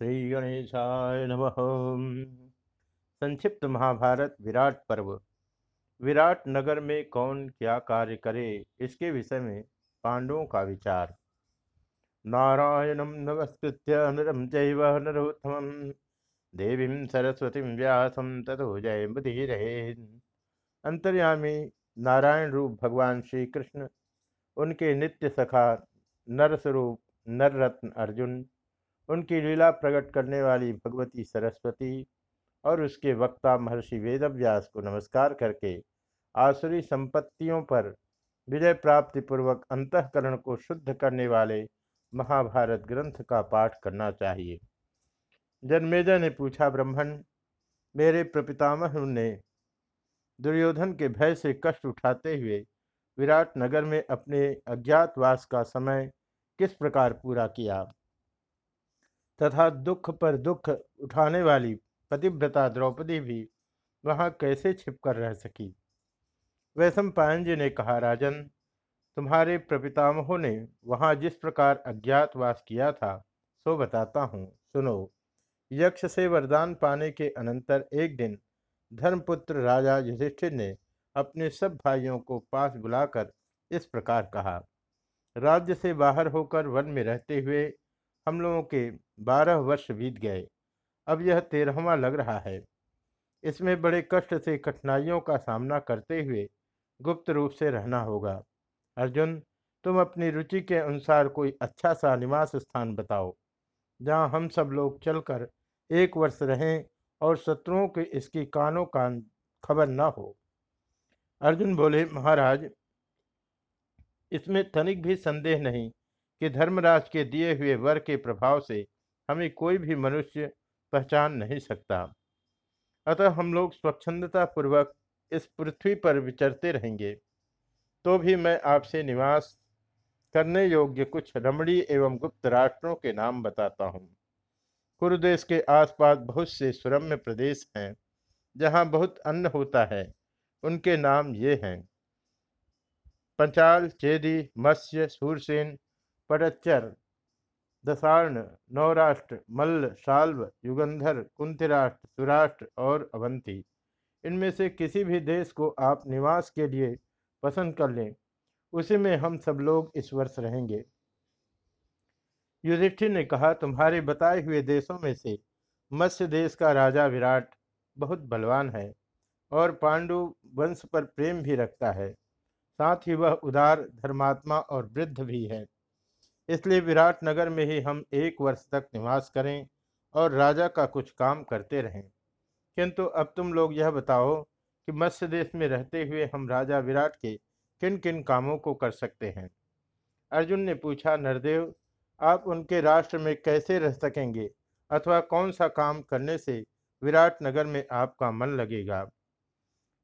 श्री गणेशाय नमः। संक्षिप्त महाभारत विराट पर्व। विराट नगर में कौन क्या कार्य करे, इसके विषय में पांडवों का विचार। नारायणं नमस्कृत्य नरं चैव नरोत्तमं। देवीं सरस्वतीं व्यासं ततो जयमुदीरये अंतर्यामी नारायण रूप भगवान श्री कृष्ण उनके नित्य सखा नरस्वरूप नररत्न अर्जुन उनकी लीला प्रकट करने वाली भगवती सरस्वती और उसके वक्ता महर्षि वेदव्यास को नमस्कार करके आसुरी संपत्तियों पर विजय प्राप्ति पूर्वक अंतकरण को शुद्ध करने वाले महाभारत ग्रंथ का पाठ करना चाहिए। जन्मेजय ने पूछा, ब्राह्मण, मेरे प्रपितामह ने दुर्योधन के भय से कष्ट उठाते हुए विराट नगर में अपने अज्ञातवास का समय किस प्रकार पूरा किया? तथा दुख पर दुख उठाने वाली पतिव्रता द्रौपदी भी वहाँ कैसे छिपकर रह सकी? वैशम पायन जी ने कहा, राजन, तुम्हारे प्रपितामहों ने वहाँ जिस प्रकार अज्ञातवास किया था, सो बताता हूँ। सुनो, यक्ष से वरदान पाने के अनंतर एक दिन धर्मपुत्र राजा युधिष्ठिर ने अपने सब भाइयों को पास बुलाकर इस प्रकार कहा, राज्य से बाहर होकर वन में रहते हुए हम लोगों के बारह वर्ष बीत गए। अब यह तेरहवा लग रहा है। इसमें बड़े कष्ट से कठिनाइयों का सामना करते हुए गुप्त रूप से रहना होगा। अर्जुन, तुम अपनी रुचि के अनुसार कोई अच्छा सा निवास स्थान बताओ, जहाँ हम सब लोग चलकर एक वर्ष रहें और शत्रुओं के इसकी कानों कान खबर न हो। अर्जुन बोले, महाराज, इसमें तनिक भी संदेह नहीं। कि धर्मराज के दिए हुए वर के प्रभाव से हमें कोई भी मनुष्य पहचान नहीं सकता। अतः हम लोग स्वच्छंदता पूर्वक इस पृथ्वी पर विचरते रहेंगे। तो भी मैं आपसे निवास करने योग्य कुछ रमणीय एवं गुप्त राष्ट्रों के नाम बताता हूँ। कुरुदेश के आसपास बहुत से सुरम्य प्रदेश हैं, जहाँ बहुत अन्न होता है। उनके नाम ये हैं। पंचाल चेदी मत्स्य, सूरसेन पटच्चर दशार्ण नौराष्ट्र मल्ल, शाल्व युगंधर कुंतिराष्ट्र सुराष्ट्र और अवंती। इनमें से किसी भी देश को आप निवास के लिए पसंद कर लें। उसी में हम सब लोग इस वर्ष रहेंगे। युधिष्ठिर ने कहा, तुम्हारे बताए हुए देशों में से मत्स्य देश का राजा विराट बहुत बलवान है और पांडु वंश पर प्रेम भी रखता है। साथ ही वह उदार धर्मात्मा और वृद्ध भी है। इसलिए विराट नगर में ही हम एक वर्ष तक निवास करें और राजा का कुछ काम करते रहें। किंतु अब तुम लोग यह बताओ कि मत्स्य देश में रहते हुए हम राजा विराट के किन किन कामों को कर सकते हैं? अर्जुन ने पूछा, नरदेव, आप उनके राष्ट्र में कैसे रह सकेंगे अथवा कौन सा काम करने से विराट नगर में आपका मन लगेगा?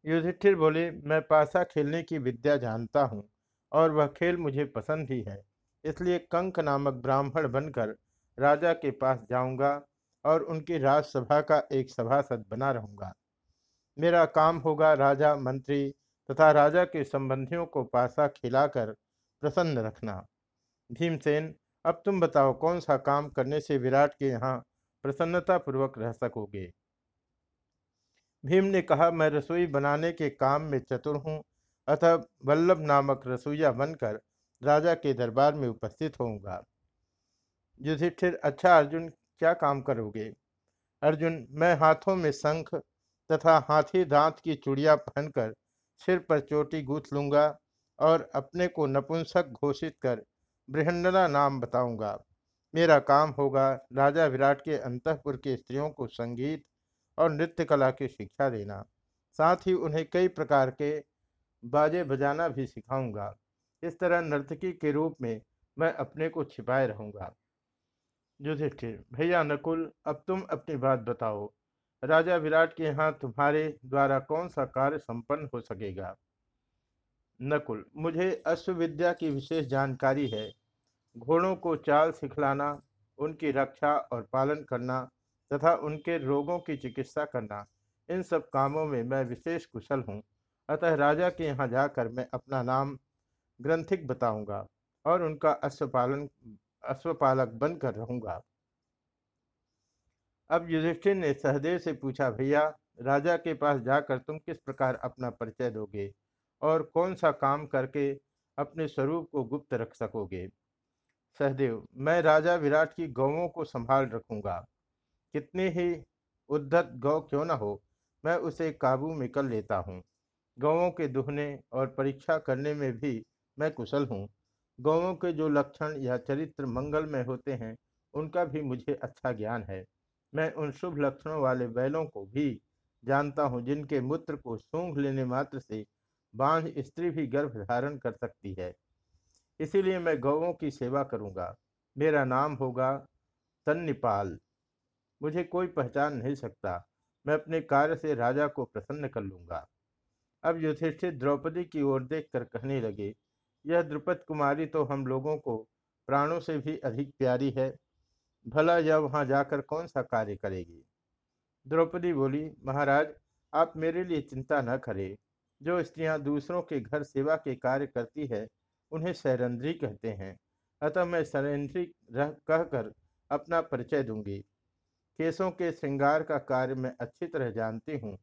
युधिष्ठिर बोले, मैं पासा खेलने की विद्या जानता हूँ और वह खेल मुझे पसंद ही है। इसलिए कंक नामक ब्राह्मण बनकर राजा के पास जाऊँगा और उनकी राजसभा का एक सभासद बना रहूँगा। मेरा काम होगा राजा, मंत्री तथा राजा के संबंधियों को पासा खिलाकर प्रसन्न रखना। भीमसेन, अब तुम बताओ कौन सा काम करने से विराट के यहाँ प्रसन्नता पूर्वक रह सकोगे? भीम ने कहा, मैं रसोई बनाने के काम में चतुर हूँ, अतः वल्लभ नामक रसोईया बनकर राजा के दरबार में उपस्थित होऊँगा। युधिष्ठिर अच्छा अर्जुन, क्या काम करोगे? अर्जुन, मैं हाथों में शंख तथा हाथी दांत की चूड़िया पहनकर सिर पर चोटी गूथ लूँगा और अपने को नपुंसक घोषित कर बृहंडना नाम बताऊँगा। मेरा काम होगा राजा विराट के अंतपुर के स्त्रियों को संगीत और नृत्य कला की शिक्षा देना। साथ ही उन्हें कई प्रकार के बाजे बजाना भी सिखाऊँगा। इस तरह नर्तकी के रूप में मैं अपने को छिपाए रहूँगा। युधिष्ठिर, भैया नकुल, अब तुम अपनी बात बताओ। राजा विराट के यहाँ तुम्हारे द्वारा कौन सा कार्य संपन्न हो सकेगा? नकुल, मुझे अश्वविद्या की विशेष जानकारी है। घोड़ों को चाल सिखलाना, उनकी रक्षा और पालन करना तथा उनके रोगों की चिकित्सा करना, इन सब कामों में मैं विशेष कुशल हूँ। अतः राजा के यहाँ जाकर मैं अपना नाम ग्रंथिक बताऊँगा और उनका अश्वपालन अश्वपालक बनकर रहूँगा। अब युधिष्ठिर ने सहदेव से पूछा, भैया, राजा के पास जाकर तुम किस प्रकार अपना परिचय दोगे और कौन सा काम करके अपने स्वरूप को गुप्त रख सकोगे? सहदेव, मैं राजा विराट की गौों को संभाल रखूँगा। कितने ही उद्धत गौ क्यों न हो, मैं उसे काबू में कर लेता हूँ। गौों के दुहने और परीक्षा करने में भी मैं कुशल हूँ। गौों के जो लक्षण या चरित्र मंगल में होते हैं, उनका भी मुझे अच्छा ज्ञान है। मैं उन शुभ लक्षणों वाले बैलों को भी जानता हूँ, जिनके मूत्र को सूंघ लेने मात्र से बांझ स्त्री भी गर्भ धारण कर सकती है। इसीलिए मैं गौों की सेवा करूँगा। मेरा नाम होगा तन्निपाल। मुझे कोई पहचान नहीं सकता। मैं अपने कार्य से राजा को प्रसन्न कर लूँगा। अब युधिष्ठिर द्रौपदी की ओर देखकर कहने लगे यह द्रुपद कुमारी तो हम लोगों को प्राणों से भी अधिक प्यारी है। भला यह वहाँ जाकर कौन सा कार्य करेगी? द्रौपदी बोली, महाराज, आप मेरे लिए चिंता न करें। जो स्त्रियाँ दूसरों के घर सेवा के कार्य करती है, उन्हें सैरंद्री कहते हैं। अतः मैं सैरंद्री रह कहकर अपना परिचय दूँगी। केसों के श्रृंगार का कार्य मैं अच्छी तरह जानती हूँ।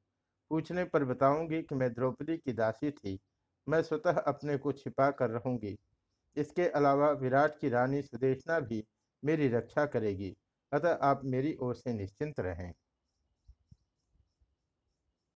पूछने पर बताऊँगी कि मैं द्रौपदी की दासी थी। मैं स्वतः अपने को छिपा कर रहूँगी। इसके अलावा विराट की रानी सुदेशना भी मेरी रक्षा करेगी। अतः आप मेरी ओर से निश्चिंत रहें।